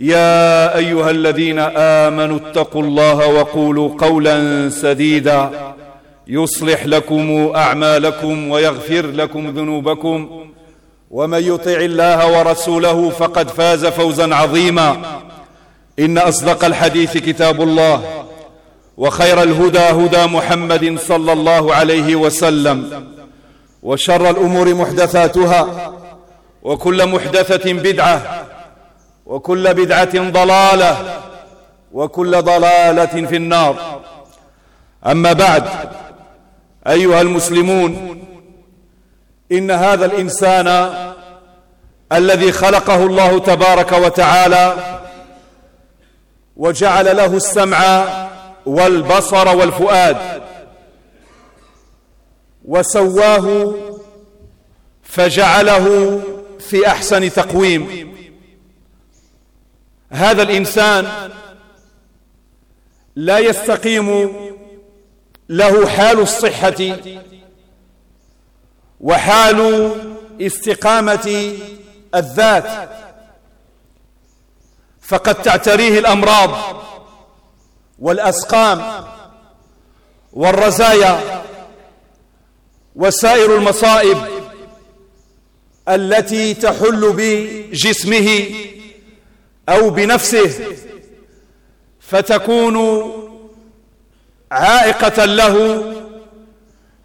يا أيها الذين آمنوا اتقوا الله وقولوا قولا سديدا. يصلح لكم أعمالكم ويغفر لكم ذنوبكم. ومن يطع الله ورسوله فقد فاز فوزا عظيما. إن أصدق الحديث كتاب الله وخير الهدى هدى محمد صلى الله عليه وسلم. وشر الأمور محدثاتها. وكل محدثة بدعة. وكل بدعة ضلالة وكل ضلالة في النار. أما بعد أيها المسلمون إن هذا الإنسان الذي خلقه الله تبارك وتعالى وجعل له السمع والبصر والفؤاد وسواه فجعله في أحسن تقويم. هذا الإنسان لا يستقيم له حال الصحة وحال استقامة الذات فقد تعتريه الأمراض والأسقام والرزايا وسائر المصائب التي تحل بجسمه أو بنفسه فتكون عائقة له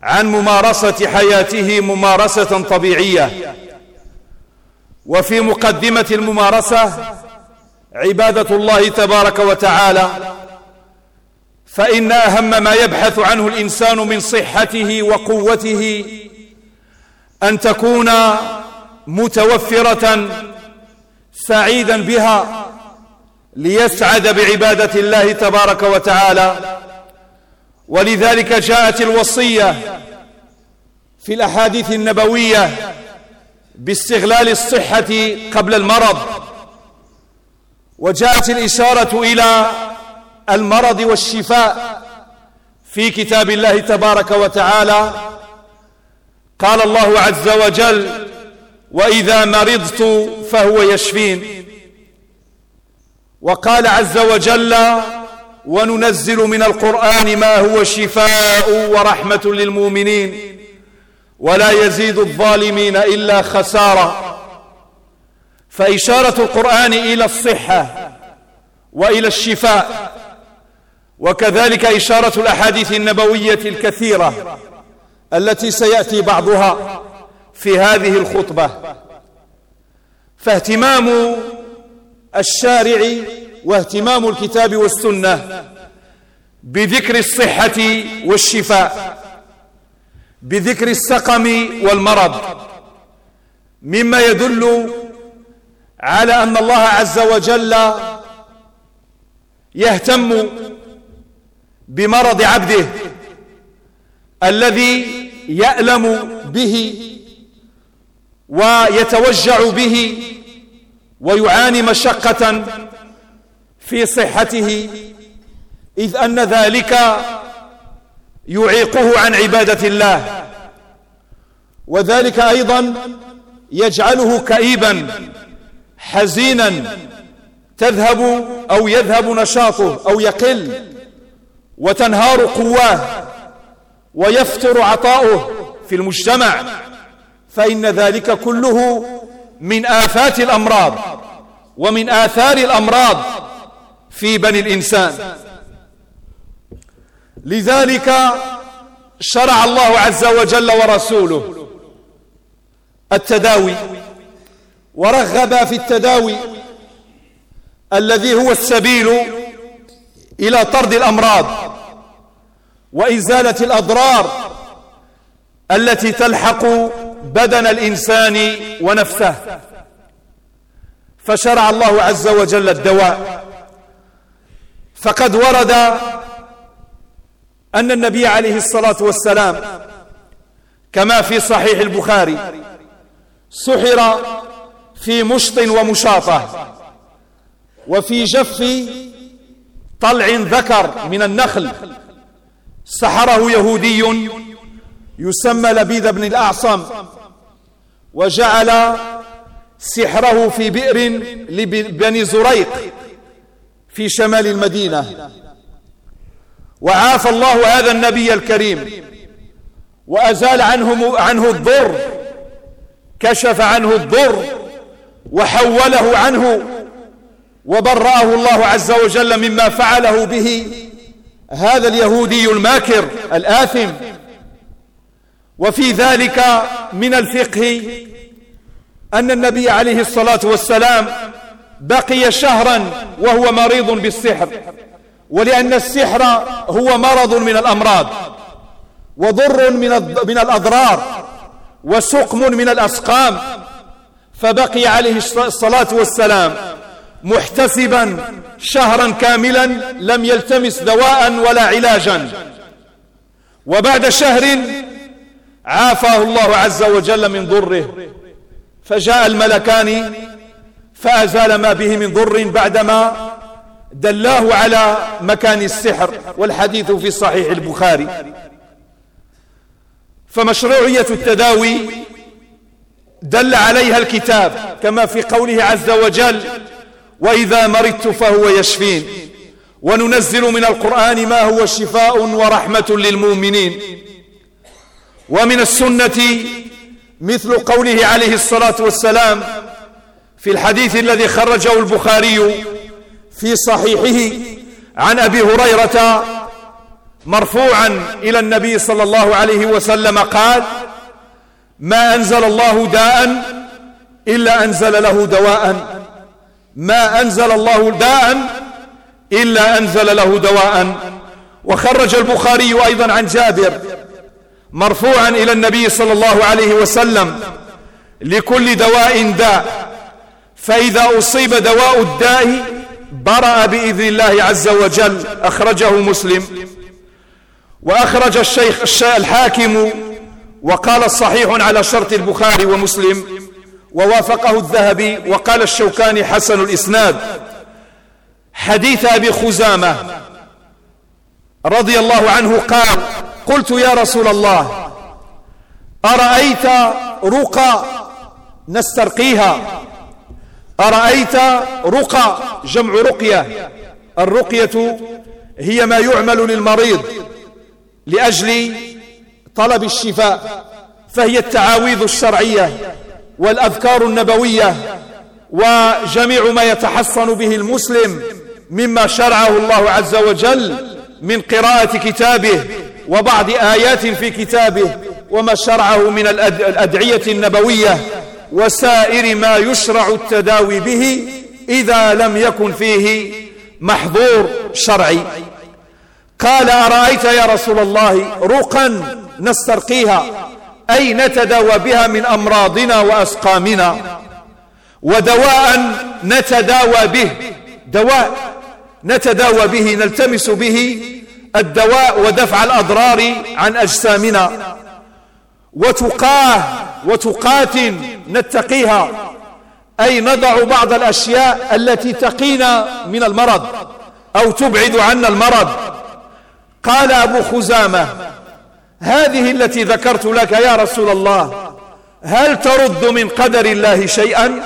عن ممارسة حياته ممارسة طبيعية. وفي مقدمة الممارسة عبادة الله تبارك وتعالى فإن أهم ما يبحث عنه الإنسان من صحته وقوته أن تكون متوفرة سعيدا بها ليسعد بعبادة الله تبارك وتعالى. ولذلك جاءت الوصية في الأحاديث النبوية باستغلال الصحة قبل المرض. وجاءت الإشارة إلى المرض والشفاء في كتاب الله تبارك وتعالى. قال الله عز وجل وإذا مرضت فهو يشفين. وقال عز وجل وننزل من القرآن ما هو شفاء ورحمة للمؤمنين ولا يزيد الظالمين إلا خسارا فإشارة القرآن إلى الصحة وإلى الشفاء وكذلك إشارة الأحاديث النبوية الكثيرة التي سيأتي بعضها. في هذه الخطبة. فاهتمام الشارع واهتمام الكتاب والسنة بذكر الصحة والشفاء بذكر السقم والمرض مما يدل على أن الله عز وجل يهتم بمرض عبده الذي يألم به ويتوجع به ويعاني مشقة في صحته إذ أن ذلك يعيقه عن عبادة الله. وذلك أيضا يجعله كئيبا حزينا تذهب أو يذهب نشاطه أو يقل وتنهار قواه ويفتر عطاؤه في المجتمع. فإن ذلك كله من آفات الأمراض ومن آثار الأمراض في بني الإنسان. لذلك شرع الله عز وجل ورسوله التداوي ورغب في التداوي الذي هو السبيل إلى طرد الأمراض وإزالة الأضرار التي تلحق بدن الإنسان ونفسه. فشرع الله عز وجل الدواء. فقد ورد أن النبي عليه الصلاة والسلام كما في صحيح البخاري سحر في مشط ومشاطة وفي جف طلع ذكر من النخل. سحره يهودي يسمى لبيد بن الأعصم وجعل سحره في بئر لبني زريق في شمال المدينة. وعاف الله هذا النبي الكريم وأزال عنه, عنه الضر كشف عنه الضر وحوله عنه وبرأه الله عز وجل مما فعله به هذا اليهودي الماكر الآثم. وفي ذلك من الفقه أن النبي عليه الصلاة والسلام بقي شهرا وهو مريض بالسحر ولأن السحر هو مرض من الأمراض وضر من من الأضرار وسقم من الأسقام فبقي عليه الصلاة والسلام محتسبا شهرا كاملا لم يلتمس دواء ولا علاجا. وبعد شهر عافاه الله عز وجل من ضره. فجاء الملكان فأزال ما به من ضر بعدما دلاه على مكان السحر والحديث في صحيح البخاري. فمشروعية التداوي دل عليها الكتاب كما في قوله عز وجل وإذا مرضت فهو يشفين وننزل من القرآن ما هو شفاء ورحمة للمؤمنين. ومن السنة مثل قوله عليه الصلاة والسلام في الحديث الذي خرجه البخاري في صحيحه عن أبي هريرة مرفوعا إلى النبي صلى الله عليه وسلم قال ما أنزل الله داء إلا أنزل له دواء. ما أنزل الله داء إلا أنزل له دواء. وخرج البخاري أيضا عن جابر مرفوعا إلى النبي صلى الله عليه وسلم لكل دواء داء. فإذا أصيب دواء الداء برأ بإذن الله عز وجل أخرجه مسلم. وأخرج الشيخ الحاكم وقال صحيح على شرط البخاري ومسلم ووافقه الذهبي وقال الشوكاني حسن الإسناد. حديث أبي خزامة رضي الله عنه قال قلت يا رسول الله أرأيت رقى نسترقيها؟ أرأيت رقى جمع رقية؟ الرقية هي ما يعمل للمريض لأجل طلب الشفاء فهي التعاويذ الشرعية والأذكار النبوية وجميع ما يتحصن به المسلم مما شرعه الله عز وجل من قراءة كتابه. وبعض آيات في كتابه وما شرعه من الأدعية النبوية وسائر ما يشرع التداوي به إذا لم يكن فيه محظور شرعي. قال أرأيت يا رسول الله رقا نسترقيها؟ أي نتداوى بها من أمراضنا وأسقامنا؟ ودواء نتداوى به دواء نتداوى به نلتمس به الدواء ودفع الأضرار عن أجسامنا. وتقاه وتقات نتقيها. أي نضع بعض الأشياء التي تقينا من المرض أو تبعد عنا المرض. قال أبو خزامة هذه التي ذكرت لك يا رسول الله هل ترد من قدر الله شيئا؟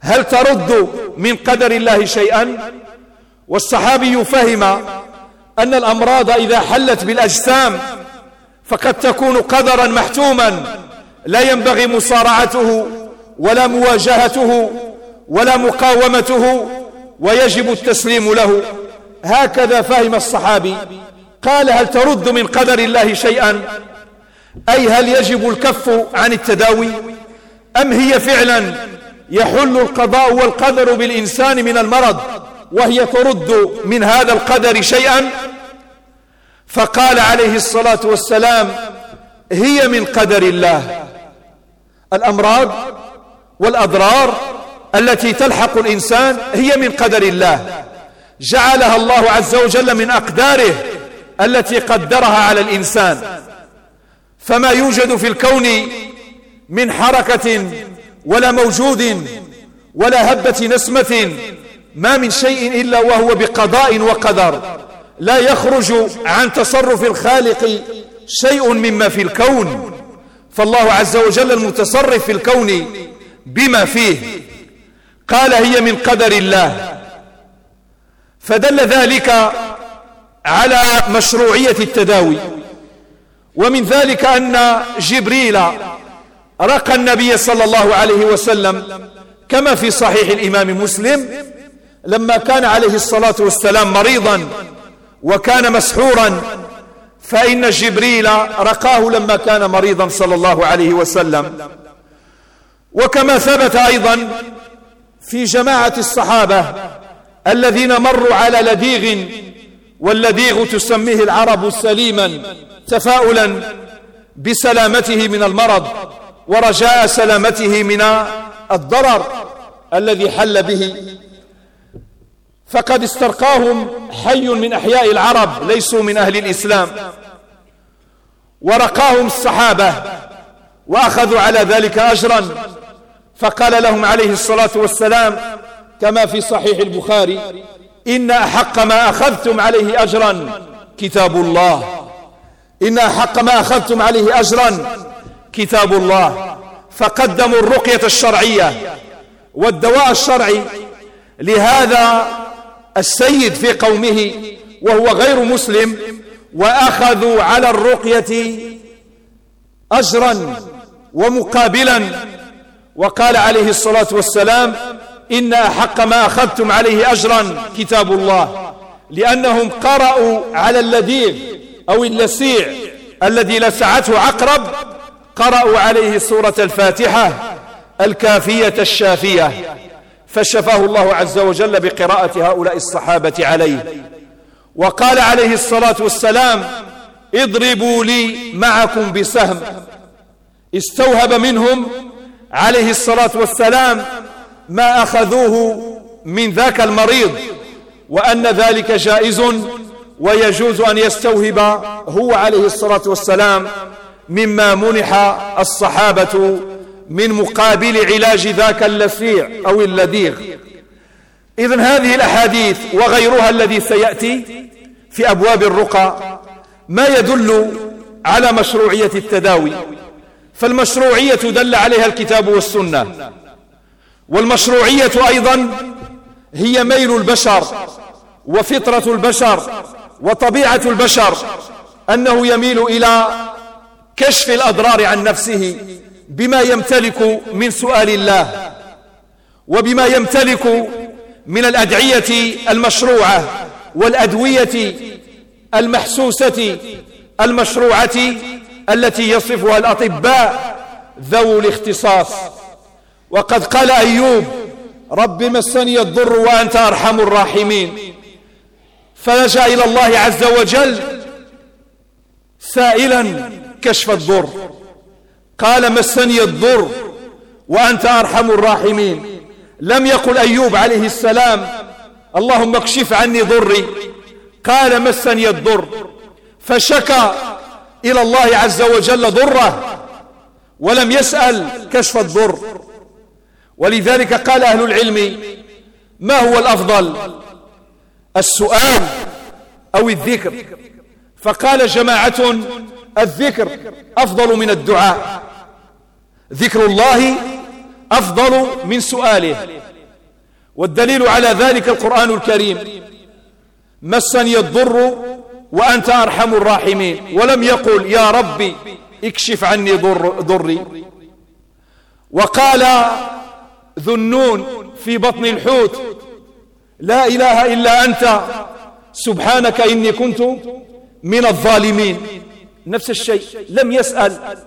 هل ترد من قدر الله شيئا؟ والصحابي فهم أن الأمراض إذا حلت بالأجسام فقد تكون قدرا محتوما لا ينبغي مصارعته ولا مواجهته ولا مقاومته ويجب التسليم له. هكذا فهم الصحابي. قال هل ترد من قدر الله شيئا؟ أي هل يجب الكف عن التداوي؟ أم هي فعلا يحل القضاء والقدر بالإنسان من المرض؟ وهي ترد من هذا القدر شيئا؟ فقال عليه الصلاة والسلام هي من قدر الله. الأمراض والأضرار التي تلحق الإنسان هي من قدر الله. جعلها الله عز وجل من أقداره التي قدرها على الإنسان. فما يوجد في الكون من حركة ولا موجود ولا هبة نسمة ما من شيء إلا وهو بقضاء وقدر. لا يخرج عن تصرف الخالق شيء مما في الكون. فالله عز وجل المتصرف في الكون بما فيه. قال هي من قدر الله. فدل ذلك على مشروعية التداوي. ومن ذلك أن جبريل رقى النبي صلى الله عليه وسلم كما في صحيح الإمام مسلم لما كان عليه الصلاة والسلام مريضا وكان مسحورا فإن جبريل رقاه لما كان مريضا صلى الله عليه وسلم. وكما ثبت أيضا في جماعة الصحابة الذين مروا على لديغ واللديغ تسميه العرب سليما تفاؤلا بسلامته من المرض ورجاء سلامته من الضرر الذي حل به فقد استرقاهم حي من أحياء العرب ليسوا من أهل الإسلام. ورقاهم الصحابة وأخذوا على ذلك أجرا. فقال لهم عليه الصلاة والسلام كما في صحيح البخاري إن أحق ما أخذتم عليه أجرا كتاب الله. إن أحق ما أخذتم عليه أجرا كتاب الله. فقدموا الرقية الشرعية والدواء الشرعي. لهذا السيد في قومه وهو غير مسلم وأخذوا على الرقية أجرا ومقابلا. وقال عليه الصلاة والسلام إن أحق ما أخذتم عليه أجرا كتاب الله لأنهم قرأوا على اللذيذ أو اللسيع الذي لسعته عقرب قرأوا عليه سورة الفاتحة الكافية الشافية. فشفاه الله عز وجل بقراءة هؤلاء الصحابة عليه. وقال عليه الصلاة والسلام اضربوا لي معكم بسهم. استوهب منهم عليه الصلاة والسلام ما أخذوه من ذاك المريض وأن ذلك جائز ويجوز أن يستوهب هو عليه الصلاة والسلام مما منح الصحابة من مقابل علاج ذاك اللسيع أو اللديغ. إذن هذه الأحاديث وغيرها الذي سيأتي في أبواب الرقى ما يدل على مشروعية التداوي. فالمشروعية دل عليها الكتاب والسنة. والمشروعية أيضا هي ميل البشر وفطرة البشر وطبيعة البشر أنه يميل إلى كشف الأضرار عن نفسه. بما يمتلك من سؤال الله وبما يمتلك من الأدعية المشروعة والأدوية المحسوسة المشروعة التي يصفها الأطباء ذو الاختصاص. وقد قال أيوب رب مسني الضر وأنت أرحم الراحمين فلجأ إلى الله عز وجل سائلا كشف الضر قال مسني الضر وأنت أرحم الراحمين. لم يقل أيوب عليه السلام اللهم اكشف عني ضري. قال مسني الضر فشكى إلى الله عز وجل ضره ولم يسأل كشف الضر. ولذلك قال أهل العلم ما هو الأفضل؟ السؤال أو الذكر. فقال جماعة الذكر أفضل من الدعاء. ذكر الله أفضل من سؤاله. والدليل على ذلك القرآن الكريم. مسني الضر وأنت أرحم الراحمين. ولم يقل يا ربي اكشف عني ضر ضري. وقال ذنون في بطن الحوت لا إله إلا أنت سبحانك إني كنت من الظالمين. نفس الشيء لم يسأل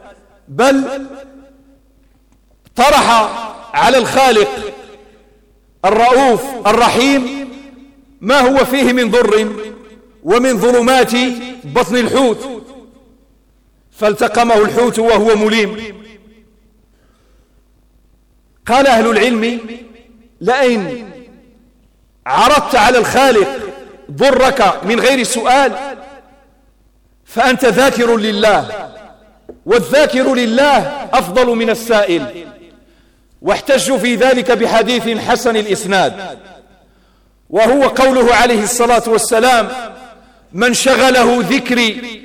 بل طرح على الخالق الرؤوف الرحيم ما هو فيه من ضر ومن ظلمات بطن الحوت. فالتقمه الحوت وهو مليم. قال أهل العلم لئن عرضت على الخالق ضرك من غير سؤال فأنت ذاكر لله والذاكر لله أفضل من السائل. واحتجوا في ذلك بحديث حسن الإسناد وهو قوله عليه الصلاة والسلام من شغله ذكري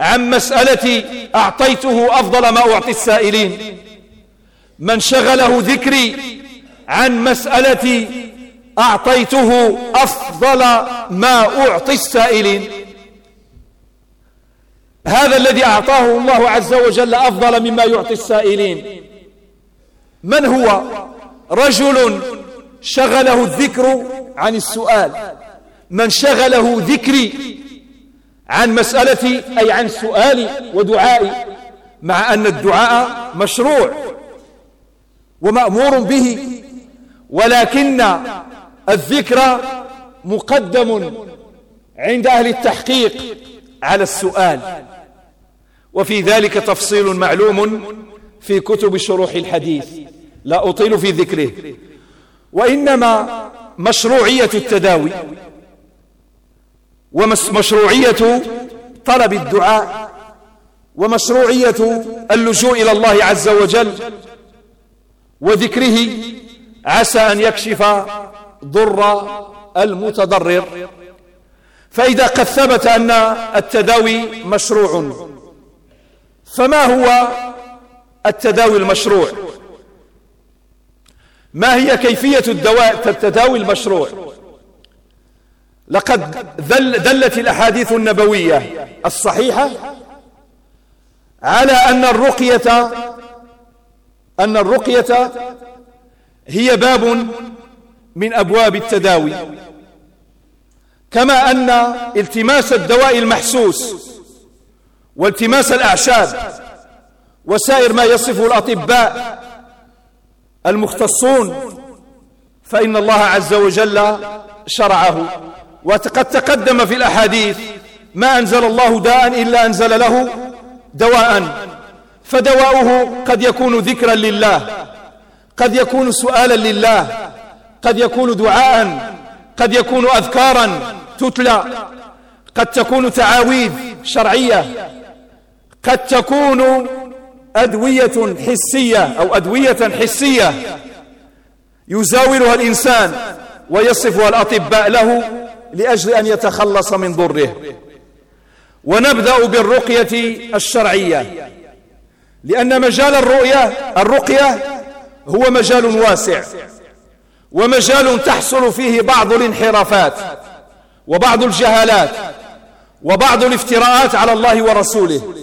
عن مسألتي أعطيته أفضل ما أعطي السائلين. من شغله ذكري عن مسألتي أعطيته أفضل ما أعطي السائلين. هذا الذي أعطاه الله عز وجل أفضل مما يعطي السائلين. من هو؟ رجل شغله الذكر عن السؤال. من شغله ذكري عن مسألتي أي عن سؤالي ودعائي مع أن الدعاء مشروع ومأمور به ولكن الذكر مقدم عند أهل التحقيق. على السؤال. وفي ذلك تفصيل معلوم في كتب شروح الحديث. لا أطيل في ذكره. وإنما مشروعية التداوي ومشروعية طلب الدعاء ومشروعية اللجوء إلى الله عز وجل وذكره عسى أن يكشف ضر المتضرر. فإذا قد ثبت أن التداوي مشروع فما هو التداوي المشروع؟ ما هي كيفية الدواء التداوي المشروع؟ لقد دل دلت الأحاديث النبوية الصحيحة على أن الرقية أن الرقية هي باب من أبواب التداوي. كما أن التماس الدواء المحسوس والتماس الأعشاب وسائر ما يصفه الأطباء المختصون فإن الله عز وجل شرعه. وقد تقدم في الأحاديث ما أنزل الله داء إلا أنزل له دواء. فدواؤه قد يكون ذكرا لله قد يكون سؤالا لله قد يكون دعاء قد يكون أذكارا. تتلى. قد تكون تعاويذ شرعية. قد تكون أدوية حسية أو أدوية حسية. يزاولها الإنسان ويصفها الأطباء له لأجل أن يتخلص من ضره. ونبدأ بالرقية الشرعية. لأن مجال الرؤية الرقية هو مجال واسع. ومجال تحصل فيه بعض الانحرافات. وبعض الجهالات وبعض الافتراءات على الله ورسوله.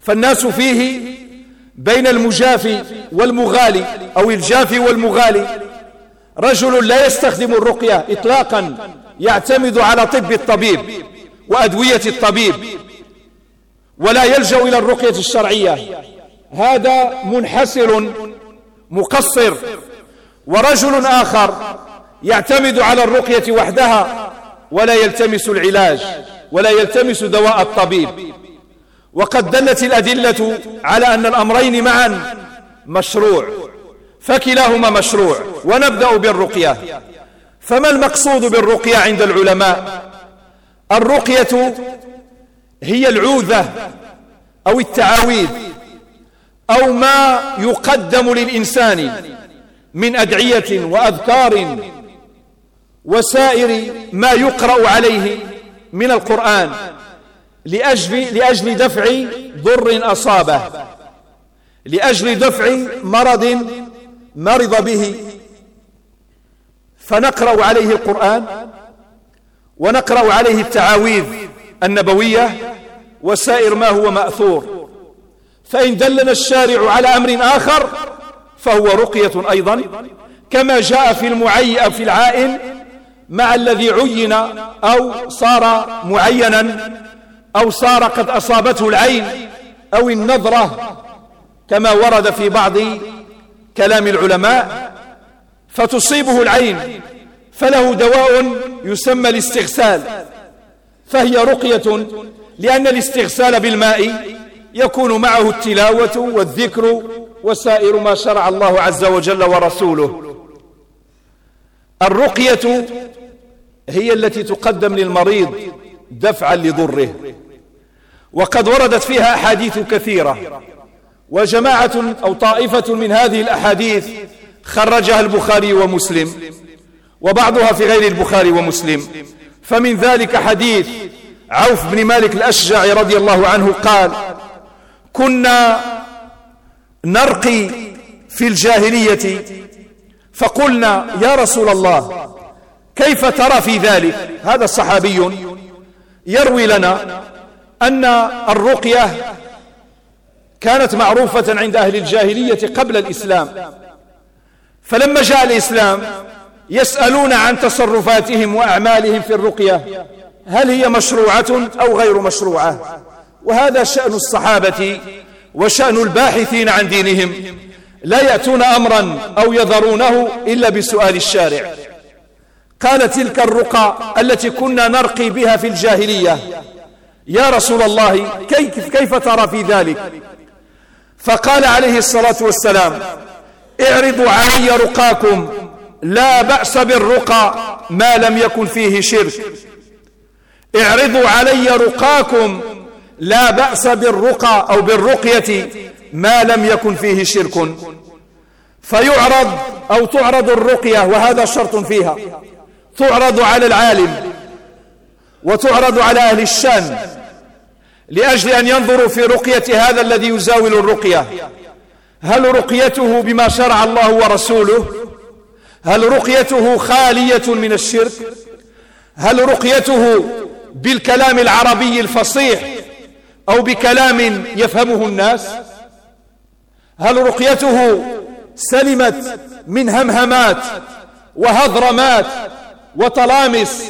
فالناس فيه بين المجافي والمغالي أو الجافي والمغالي. رجل لا يستخدم الرقية إطلاقا يعتمد على طب الطبيب وأدوية الطبيب ولا يلجأ إلى الرقية الشرعية. هذا منحسر مقصر. ورجل آخر يعتمد على الرقية وحدها ولا يلتمس العلاج ولا يلتمس دواء الطبيب. وقد دلت الأدلة على أن الأمرين معا مشروع فكلاهما مشروع ونبدأ بالرقية. فما المقصود بالرقية عند العلماء؟ الرقية هي العوذة أو التعاويذ أو ما يقدم للإنسان من أدعية وأذكار وسائر ما يقرأ عليه من القرآن لأجل, لأجل دفع ضر أصابه لأجل دفع مرض مرض به. فنقرأ عليه القرآن ونقرأ عليه التعاويذ النبوية وسائر ما هو مأثور. فإن دلنا الشارع على أمر آخر فهو رقية أيضا كما جاء في المعي في العائن مع الذي عين أو صار معينا أو صار قد أصابته العين أو النظرة كما ورد في بعض كلام العلماء فتصيبه العين فله دواء يسمى الاستغسال فهي رقية لأن الاستغسال بالماء يكون معه التلاوة والذكر وسائر ما شرع الله عز وجل ورسوله. الرقية هي التي تقدم للمريض دفعا لضره. وقد وردت فيها أحاديث كثيرة وجماعة أو طائفة من هذه الأحاديث خرجها البخاري ومسلم وبعضها في غير البخاري ومسلم. فمن ذلك حديث عوف بن مالك الأشجع رضي الله عنه قال كنا نرقي في الجاهلية فقلنا يا رسول الله كيف ترى في ذلك؟ هذا صحابي يروي لنا أن الرقية كانت معروفة عند أهل الجاهلية قبل الإسلام. فلما جاء الإسلام يسألون عن تصرفاتهم وأعمالهم في الرقية هل هي مشروعة أو غير مشروعة؟ وهذا شأن الصحابة وشأن الباحثين عن دينهم. لا يأتون أمرا أو يذرونه إلا بسؤال الشارع. قال تلك الرقى التي كنا نرقي بها في الجاهلية. يا رسول الله كيف, كيف ترى في ذلك؟ فقال عليه الصلاة والسلام اعرضوا علي رقاكم لا بأس بالرقى ما لم يكن فيه شرك. اعرضوا علي رقاكم لا بأس بالرقى أو بالرقية ما لم يكن فيه شرك. فيعرض أو تعرض الرقية وهذا شرط فيها. تعرض على العالم وتعرض على أهل الشان لأجل أن ينظروا في رقية هذا الذي يزاول الرقية. هل رقيته بما شرع الله ورسوله؟ هل رقيته خالية من الشرك؟ هل رقيته بالكلام العربي الفصيح أو بكلام يفهمه الناس؟ هل رقيته سلمت من همهمات وهضرمات وطلامس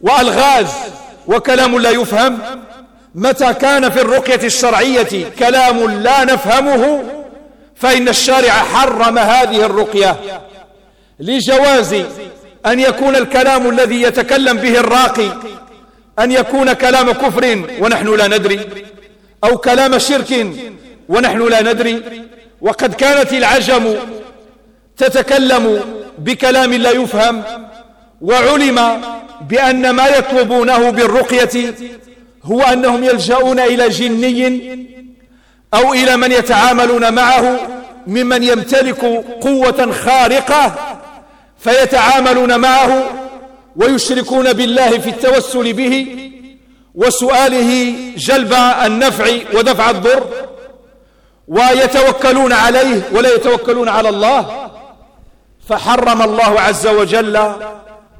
وألغاز وكلام لا يفهم. متى كان في الرقية الشرعية كلام لا نفهمه؟ فإن الشارع حرم هذه الرقية لجواز أن يكون الكلام الذي يتكلم به الراقي أن يكون كلام كفر ونحن لا ندري أو كلام شرك ونحن لا ندري. وقد كانت العجم تتكلم بكلام لا يفهم وعلم بأن ما يطلبونه بالرقية هو أنهم يلجؤون إلى جني أو إلى من يتعاملون معه ممن يمتلك قوة خارقة فيتعاملون معه ويشركون بالله في التوسل به وسؤاله جلب النفع ودفع الضر ويتوكلون عليه ولا يتوكلون على الله فحرم الله عز وجل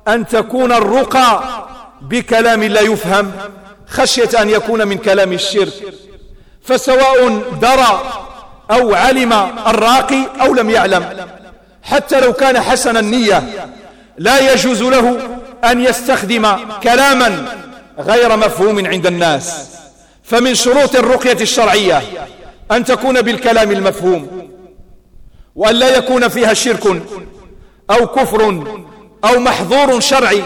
أن تكون الرقى بكلام لا يفهم خشية أن يكون من كلام الشرك. فسواء درى أو علم الراقي أو لم يعلم حتى لو كان حسن النية لا يجوز له أن يستخدم كلاما غير مفهوم عند الناس. فمن شروط الرقية الشرعية أن تكون بالكلام المفهوم وأن لا يكون فيها شرك أو كفر أو محظور شرعي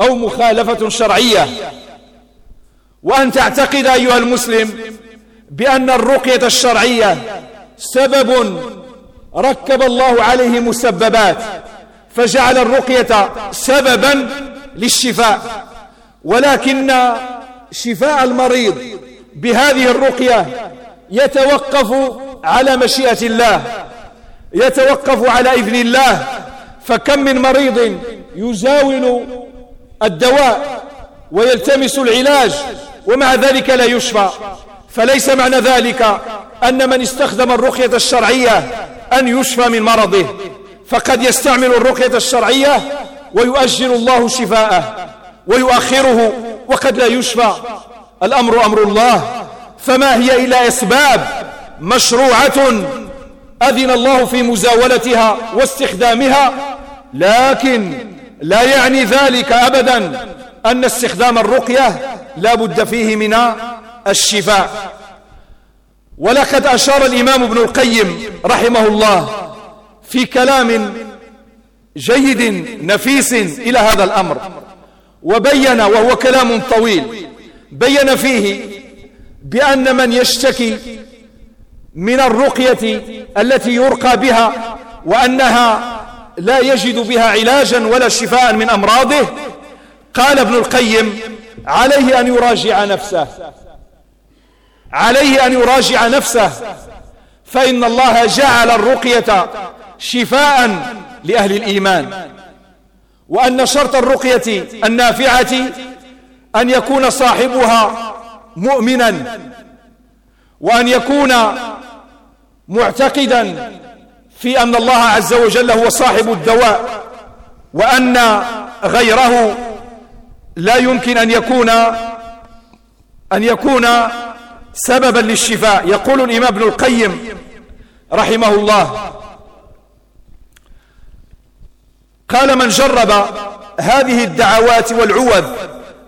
أو مخالفة شرعية. وأن تعتقد أيها المسلم بأن الرقية الشرعية سبب ركب الله عليه مسببات فجعل الرقية سببا للشفاء. ولكن شفاء المريض بهذه الرقية يتوقف على مشيئة الله يتوقف على إذن الله فكم من مريض يزاول الدواء ويلتمس العلاج ومع ذلك لا يشفى. فليس معنى ذلك أن من استخدم الرقية الشرعية أن يشفى من مرضه. فقد يستعمل الرقية الشرعية ويؤجل الله شفاءه ويؤخره وقد لا يشفى. الأمر أمر الله. فما هي إلا أسباب مشروعة أذن الله في مزاولتها واستخدامها لكن لا يعني ذلك أبدا أن استخدام الرقية لا بد فيه من الشفاء. ولقد أشار الإمام ابن القيم رحمه الله في كلام جيد نفيس إلى هذا الأمر وبين وهو كلام طويل بين فيه بأن من يشتكي من الرقية التي يرقى بها وأنها لا يجد بها علاجا ولا شفاء من أمراضه. قال ابن القيم عليه أن يراجع نفسه. عليه أن يراجع نفسه. فإن الله جعل الرقية شفاء لأهل الإيمان. وأن شرط الرقية النافعة أن يكون صاحبها مؤمنا. وأن يكون معتقدا في أن الله عز وجل هو صاحب الدواء وأن غيره لا يمكن أن يكون أن يكون سببا للشفاء. يقول الإمام ابن القيم رحمه الله قال من جرب هذه الدعوات والعوذ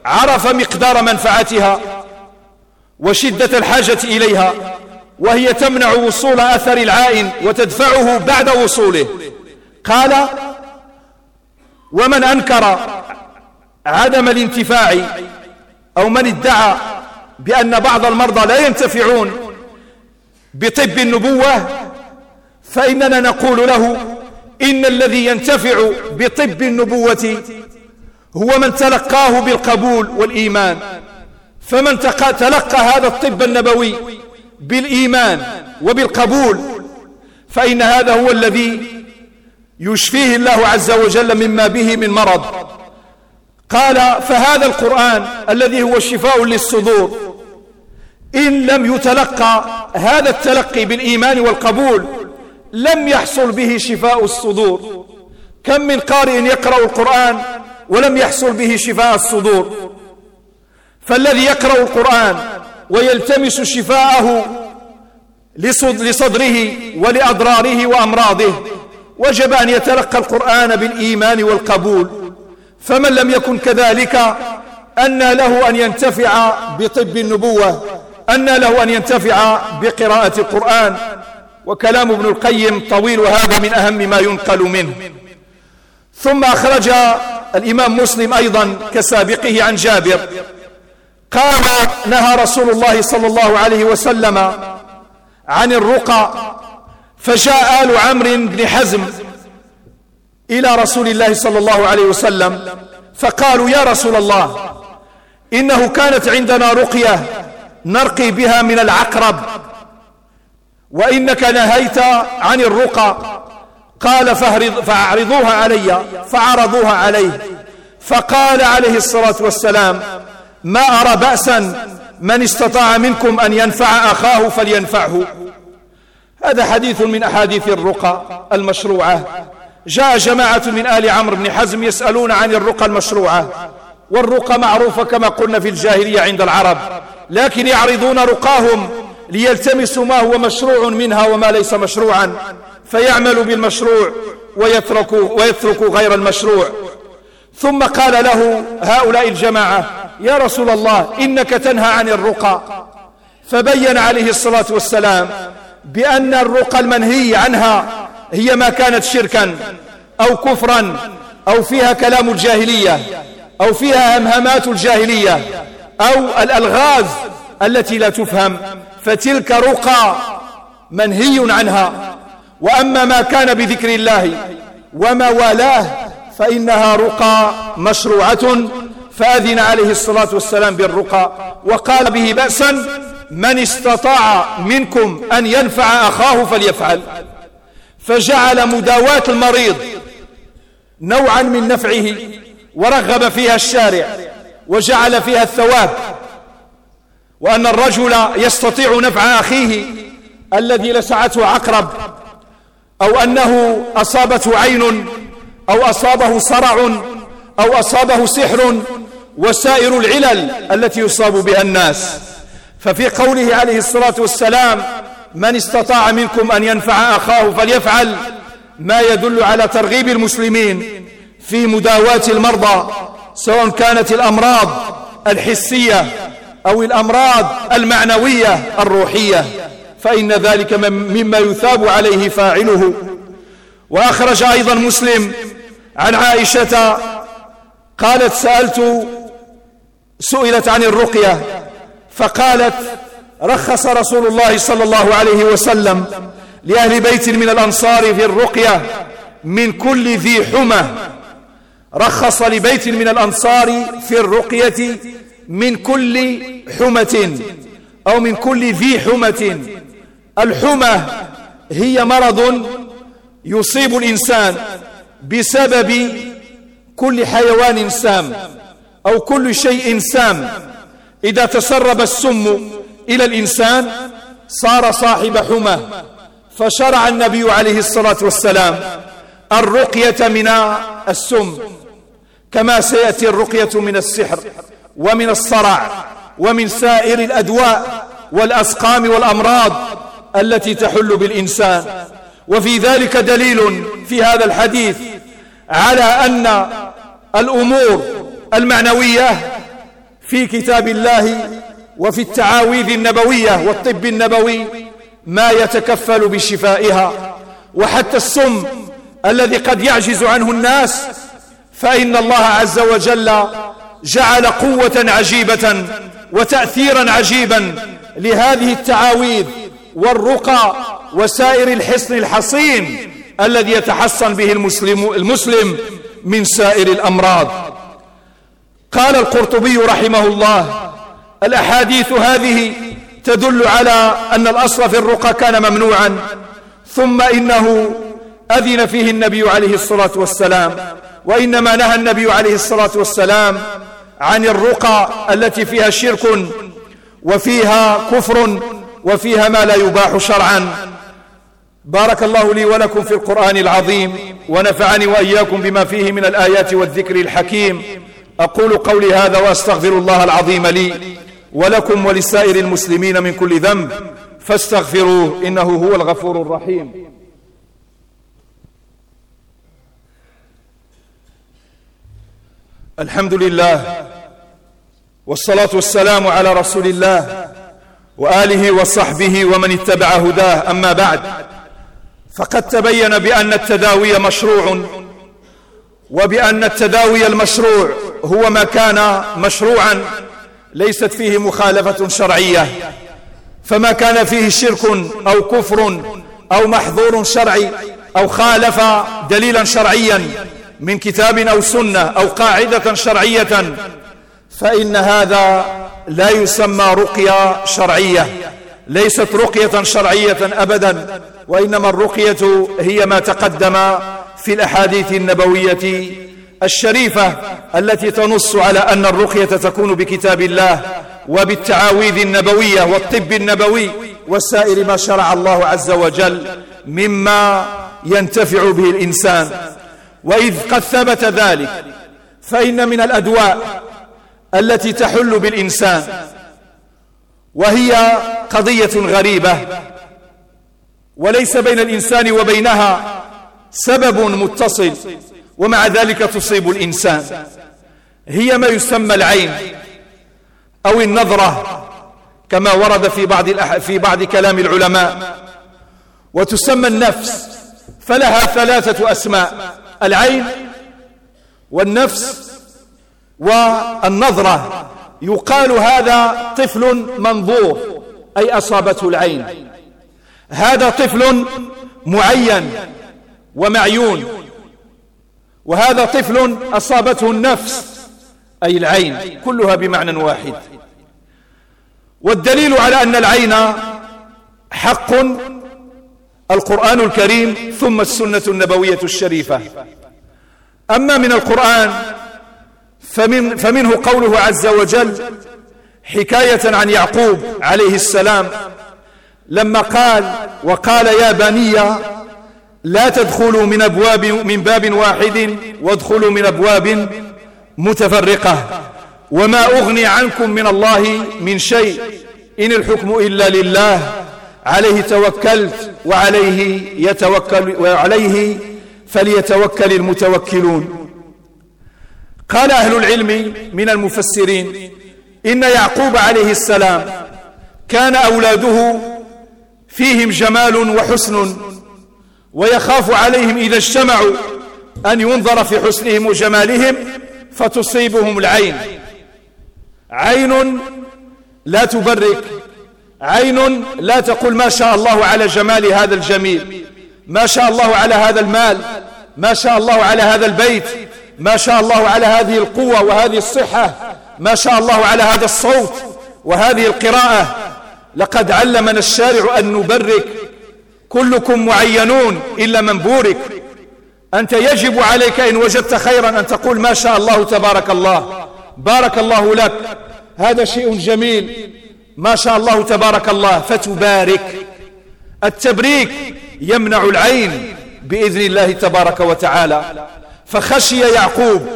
عرف مقدار منفعتها وشدة الحاجة إليها وهي تمنع وصول أثر العائن وتدفعه بعد وصوله. قال ومن أنكر عدم الانتفاع أو من ادعى بأن بعض المرضى لا ينتفعون بطب النبوة فإننا نقول له إن الذي ينتفع بطب النبوة هو من تلقاه بالقبول والإيمان. فمن تلقى هذا الطب النبوي بالإيمان وبالقبول فإن هذا هو الذي يشفيه الله عز وجل مما به من مرض. قال فهذا القرآن الذي هو الشفاء للصدور إن لم يتلقى هذا التلقي بالإيمان والقبول لم يحصل به شفاء الصدور. كم من قارئ يقرأ القرآن ولم يحصل به شفاء الصدور؟ فالذي يقرأ القرآن ويلتمس شفاءه لصدره ولأضراره وأمراضه. وجب أن يتلقى القرآن بالإيمان والقبول. فمن لم يكن كذلك أن له أن ينتفع بطب النبوة أن له أن ينتفع بقراءة القرآن. وكلام ابن القيم طويل وهذا من أهم ما ينقل منه. ثم أخرج الإمام مسلم أيضا كسابقه عن جابر. قال نهى رسول الله صلى الله عليه وسلم عن الرقى فجاء آل عمرو بن حزم إلى رسول الله صلى الله عليه وسلم فقالوا يا رسول الله إنه كانت عندنا رقية نرقي بها من العقرب وإنك نهيت عن الرقى قال فأعرضوها علي فعرضوها عليه فقال عليه الصلاة والسلام ما أرى بأسا من استطاع منكم أن ينفع أخاه فلينفعه. هذا حديث من أحاديث الرقى المشروعة. جاء جماعة من آل عمرو بن حزم يسألون عن الرقى المشروعة. والرقى معروفة كما قلنا في الجاهلية عند العرب لكن يعرضون رقاهم ليلتمسوا ما هو مشروع منها وما ليس مشروعا فيعملوا بالمشروع ويتركوا, ويتركوا غير المشروع. ثم قال له هؤلاء الجماعة يا رسول الله إنك تنهى عن الرقى. فبين عليه الصلاة والسلام بأن الرقى المنهي عنها هي ما كانت شركا أو كفرا أو فيها كلام الجاهلية أو فيها همهمات الجاهلية أو الألغاز التي لا تفهم. فتلك رقى منهي عنها. وأما ما كان بذكر الله وما والاه فإنها رقى مشروعة فأذن عليه الصلاة والسلام بالرقى وقال به بأسا من استطاع منكم أن ينفع أخاه فليفعل. فجعل مداواة المريض نوعا من نفعه ورغب فيها الشارع وجعل فيها الثواب وأن الرجل يستطيع نفع أخيه الذي لسعته عقرب أو أنه أصابته عين أو أصابه صرع أو أصابه سحر وسائر العلل التي يصاب بها الناس. ففي قوله عليه الصلاة والسلام من استطاع منكم أن ينفع أخاه فليفعل ما يدل على ترغيب المسلمين في مداواة المرضى سواء كانت الأمراض الحسية أو الأمراض المعنوية الروحية. فإن ذلك مما يثاب عليه فاعله. وأخرج أيضا مسلم عن عائشة قالت سألت سئلت عن الرقية فقالت رخص رسول الله صلى الله عليه وسلم لأهل بيت من الأنصار في الرقية من كل ذي حمى. رخص لبيت من الأنصار في الرقية من كل حمة أو من كل ذي حمة. الحمى هي مرض يصيب الإنسان. بسبب كل حيوان سام أو كل شيء سام. إذا تسرب السم إلى الإنسان صار صاحب حمى. فشرع النبي عليه الصلاة والسلام الرقية من السم كما سيأتي الرقية من السحر ومن الصرع ومن سائر الأدواء والأسقام والأمراض التي تحل بالإنسان. وفي ذلك دليل في هذا الحديث على أن الأمور المعنوية في كتاب الله وفي التعاويذ النبوية والطب النبوي ما يتكفل بشفائها. وحتى السم الذي قد يعجز عنه الناس فإن الله عز وجل جعل قوة عجيبة وتأثيرا عجيبا لهذه التعاويذ والرقى وسائر الحصن الحصين الذي يتحصن به المسلم, المسلم من سائر الأمراض. قال القرطبي رحمه الله الأحاديث هذه تدل على أن الأصل في الرقى كان ممنوعا ثم إنه أذن فيه النبي عليه الصلاة والسلام وإنما نهى النبي عليه الصلاة والسلام عن الرقى التي فيها شرك وفيها كفر وفيها ما لا يباح شرعا. بارك الله لي ولكم في القرآن العظيم ونفعني وإياكم بما فيه من الآيات والذكر الحكيم. أقول قولي هذا وأستغفر الله العظيم لي ولكم ولسائر المسلمين من كل ذنب. فاستغفروه إنه هو الغفور الرحيم. الحمد لله والصلاة والسلام على رسول الله وآله وصحبه ومن اتبع هداه. أما بعد فقد تبين بأن التداوي مشروع وبأن التداوي المشروع هو ما كان مشروعا ليست فيه مخالفة شرعية. فما كان فيه شرك أو كفر أو محظور شرعي أو خالف دليلا شرعيا من كتاب أو سنة أو قاعدة شرعية فإن هذا لا يسمى رقية شرعية. ليست رقية شرعية أبدا وإنما الرقية هي ما تقدم في الأحاديث النبوية الشريفة التي تنص على أن الرقية تكون بكتاب الله وبالتعاويذ النبوية والطب النبوي وسائر ما شرع الله عز وجل مما ينتفع به الإنسان. وإذ قد ثبت ذلك فإن من الأدواء التي تحل بالإنسان وهي قضية غريبة. وليس بين الإنسان وبينها سبب متصل ومع ذلك تصيب الإنسان. هي ما يسمى العين أو النظرة كما ورد في بعض, في بعض كلام العلماء. وتسمى النفس فلها ثلاثة أسماء العين والنفس والنظرة. يقال هذا طفل منظور. أي أصابته العين. هذا طفل معين ومعيون. وهذا طفل أصابته النفس أي العين كلها بمعنى واحد. والدليل على أن العين حق القرآن الكريم ثم السنة النبوية الشريفة. أما من القرآن فمن فمنه قوله عز وجل حكاية عن يعقوب عليه السلام. لما قال وقال يا بني لا تدخلوا من أبواب من باب واحد وادخلوا من أبواب متفرقة. وما أغني عنكم من الله من شيء إن الحكم إلا لله. عليه توكلت وعليه يتوكل وعليه فليتوكل المتوكلون. قال أهل العلم من المفسرين إن يعقوب عليه السلام كان أولاده فيهم جمال وحسن ويخاف عليهم إذا اجتمعوا أن ينظر في حسنهم وجمالهم فتصيبهم العين. عين لا تبرك عين لا تقول ما شاء الله على جمال هذا الجميل ما شاء الله على هذا المال ما شاء الله على هذا البيت ما شاء الله على هذه القوة وهذه الصحة. ما شاء الله على هذا الصوت وهذه القراءة. لقد علمنا الشارع أن نبرك. كلكم معينون إلا من بورك. أنت يجب عليك إن وجدت خيرا أن تقول ما شاء الله تبارك الله. بارك الله لك. هذا شيء جميل. ما شاء الله تبارك الله. فتبارك. التبريك يمنع العين بإذن الله تبارك وتعالى. فخشي يعقوب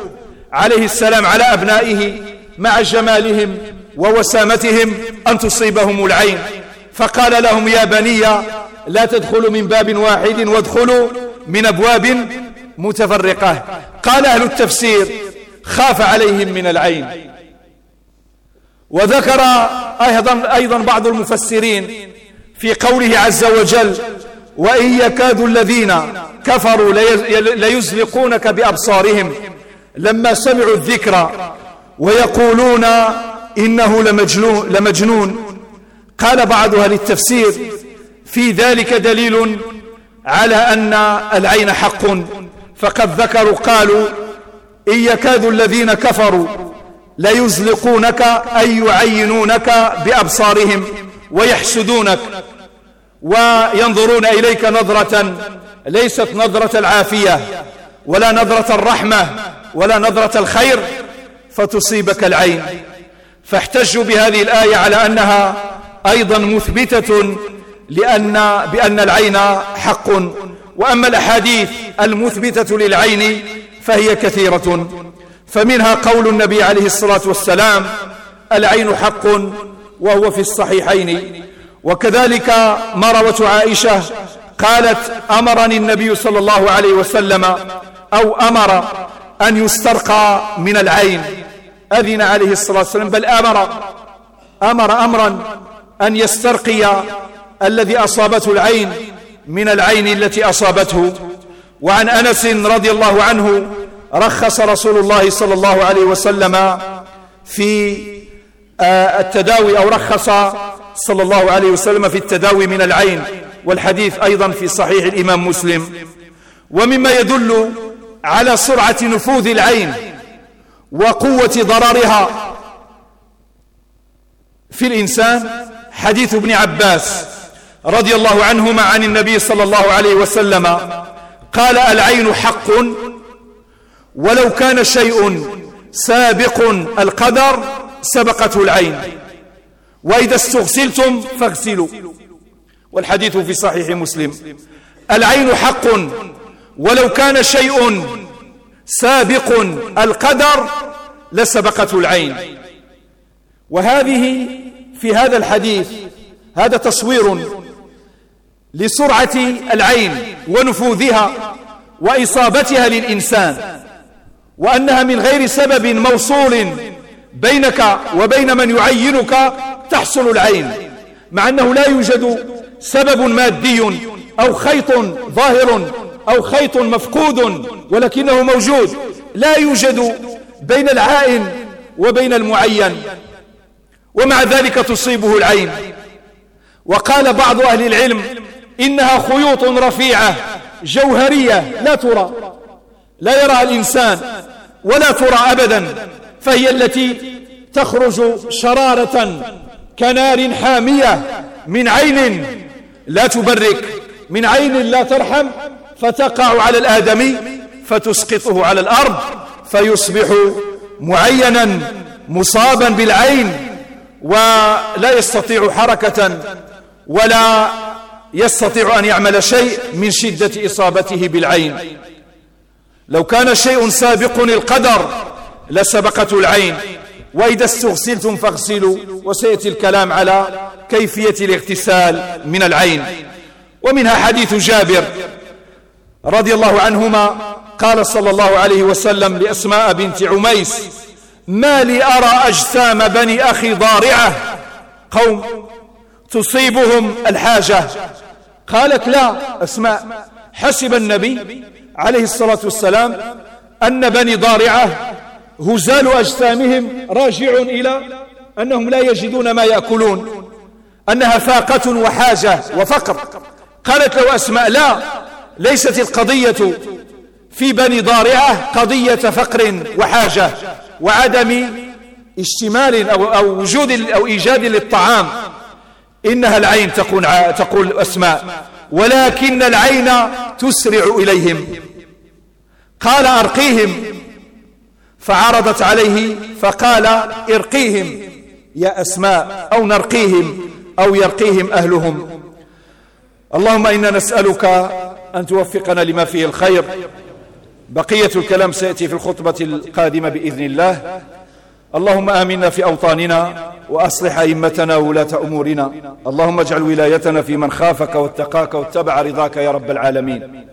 عليه السلام على أبنائه مع جمالهم ووسامتهم أن تصيبهم العين. فقال لهم يا بني لا تدخلوا من باب واحد وادخلوا من أبواب متفرقة. قال أهل التفسير خاف عليهم من العين. وذكر أيضا, أيضا بعض المفسرين في قوله عز وجل وإن يكاد الذين كفروا ليزلقونك بأبصارهم. لما سمعوا الذكر ويقولون إنه لمجنون, لمجنون. قال بعض أهل التفسير في ذلك دليل على أن العين حق. فقد ذكروا قالوا إن يكاد الذين كفروا ليزلقونك أي يعينونك بأبصارهم ويحسدونك وينظرون إليك نظرة ليست نظرة العافية ولا نظرة الرحمة ولا نظرة الخير. فتصيبك العين. فاحتجوا بهذه الآية على أنها أيضا مثبتة لأن بأن العين حق. وأما الأحاديث المثبتة للعين فهي كثيرة. فمنها قول النبي عليه الصلاة والسلام العين حق وهو في الصحيحين. وكذلك مروة عائشة قالت أمرني النبي صلى الله عليه وسلم أو أمر أن يسترقى من العين. أذن عليه الصلاة والسلام بل أمر أمر أمرا أن يسترقي الذي أصابته العين من العين التي أصابته. وعن أنس رضي الله عنه رخص رسول الله صلى الله عليه وسلم في آه، التداوي أو رخص صلى الله عليه وسلم في التداوي من العين. والحديث أيضا في صحيح الإمام مسلم. ومما يدل على سرعة نفوذ العين. وقوة ضررها. في الإنسان حديث ابن عباس رضي الله عنهما عن النبي صلى الله عليه وسلم قال العين حق ولو كان شيء سابق القدر سبقته العين وإذا استغسلتم فاغسلوا. والحديث في صحيح مسلم. العين حق ولو كان شيء سابق القدر لسبقته العين. وهذه في هذا الحديث هذا تصوير لسرعة العين ونفوذها وإصابتها للإنسان وأنها من غير سبب موصول بينك وبين من يعينك تحصل العين مع أنه لا يوجد سبب مادي أو خيط ظاهر أو خيط مفقود ولكنه موجود لا يوجد بين العائن وبين المعين ومع ذلك تصيبه العين. وقال بعض أهل العلم إنها خيوط رفيعة جوهرية لا ترى لا يراها الإنسان ولا ترى أبدا فهي التي تخرج شرارة كنار حامية من عين لا تبرك من عين لا ترحم فتقع على الآدمي فتسقطه على الأرض فيصبح معينا مصابا بالعين ولا يستطيع حركة ولا يستطيع أن يعمل شيء من شدة إصابته بالعين. لو كان شيء سابق القدر لسبقته العين. وإذا استغسلتم فاغسلوا وسيأتي الكلام على كيفية الاغتسال من العين. ومنها حديث جابر رضي الله عنهما قال صلى الله عليه وسلم لأسماء بنت عميس ما لي أرى أجسام بني أخي ضارعة. قوم تصيبهم الحاجة. قالت لا أسماء حسب النبي عليه الصلاة والسلام أن بني ضارعة هزال أجسامهم راجع إلى أنهم لا يجدون ما يأكلون أنها فاقة وحاجة وفقر. قالت له أسماء لا ليست القضية في بني ضارعة قضية فقر وحاجة وعدم اشتمال أو, أو وجود أو إيجاد للطعام. إنها العين تقول, تقول أسماء ولكن العين تسرع إليهم. قال أرقيهم فعرضت عليه فقال ارقيهم يا أسماء أو نرقيهم أو يرقيهم أهلهم. اللهم إنا نسألك أن توفقنا لما فيه الخير. بقية الكلام سيأتي في الخطبة القادمة بإذن الله. اللهم آمنا في أوطاننا وأصلح أئمتنا ولاة أمورنا. اللهم اجعل ولايتنا في من خافك واتقاك واتبع رضاك يا رب العالمين.